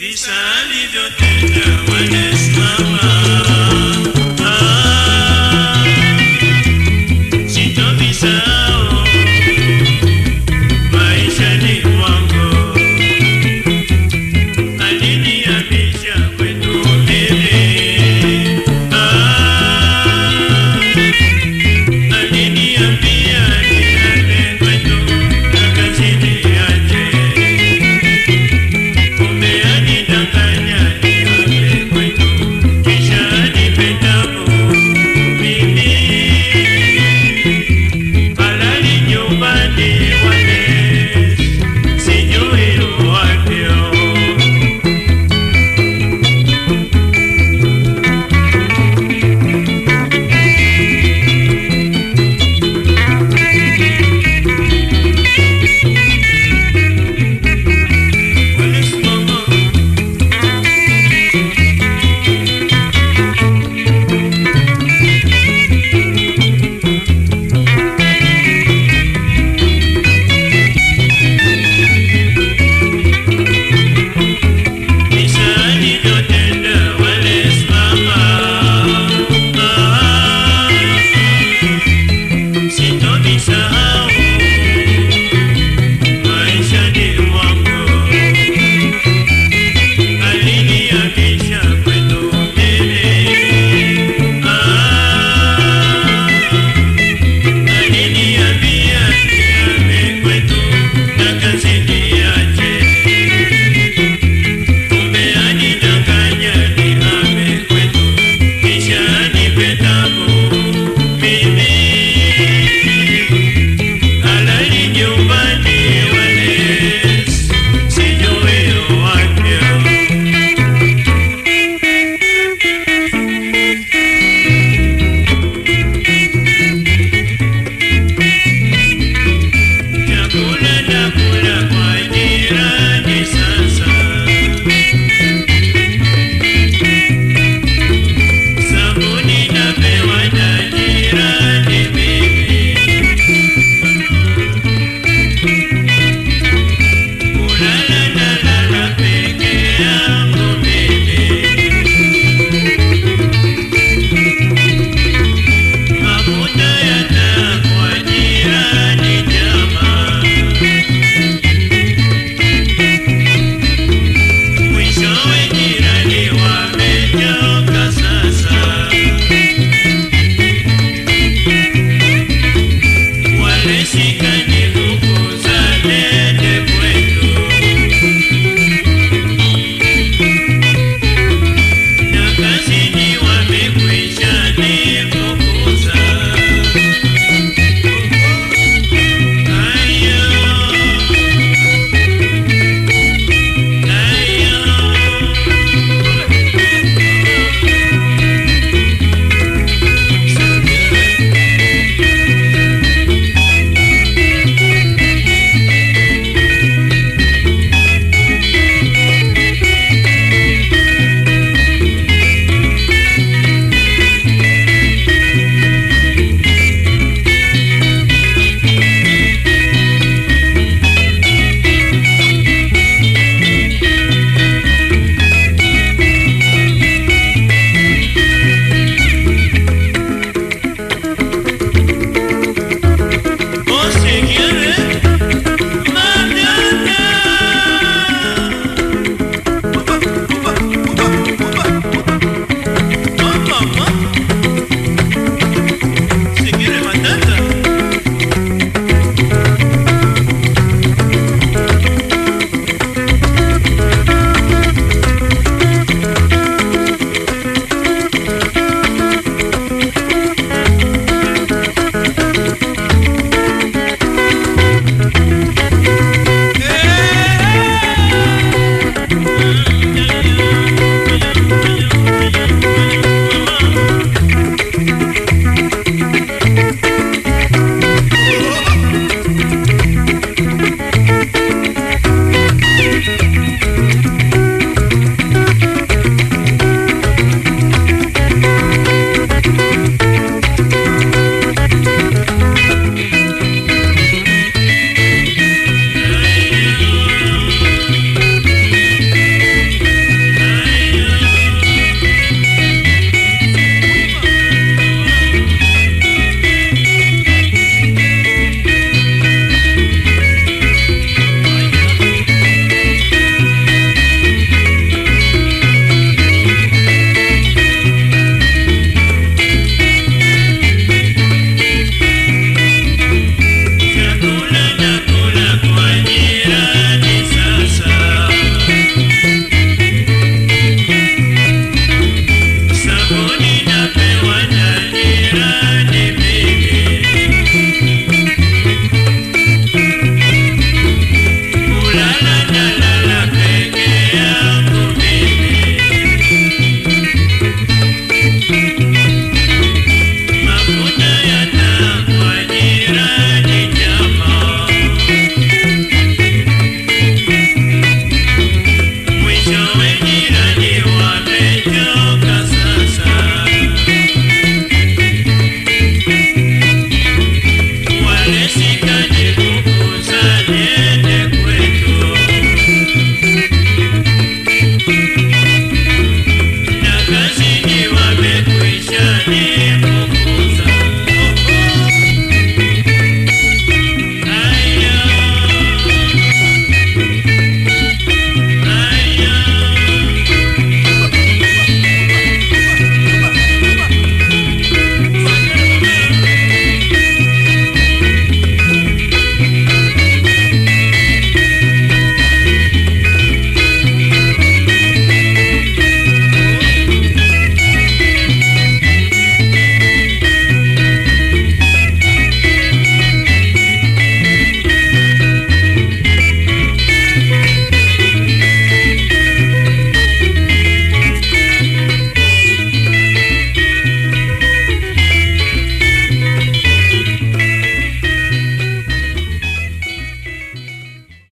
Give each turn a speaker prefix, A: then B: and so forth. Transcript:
A: visa alivyotenda wanesi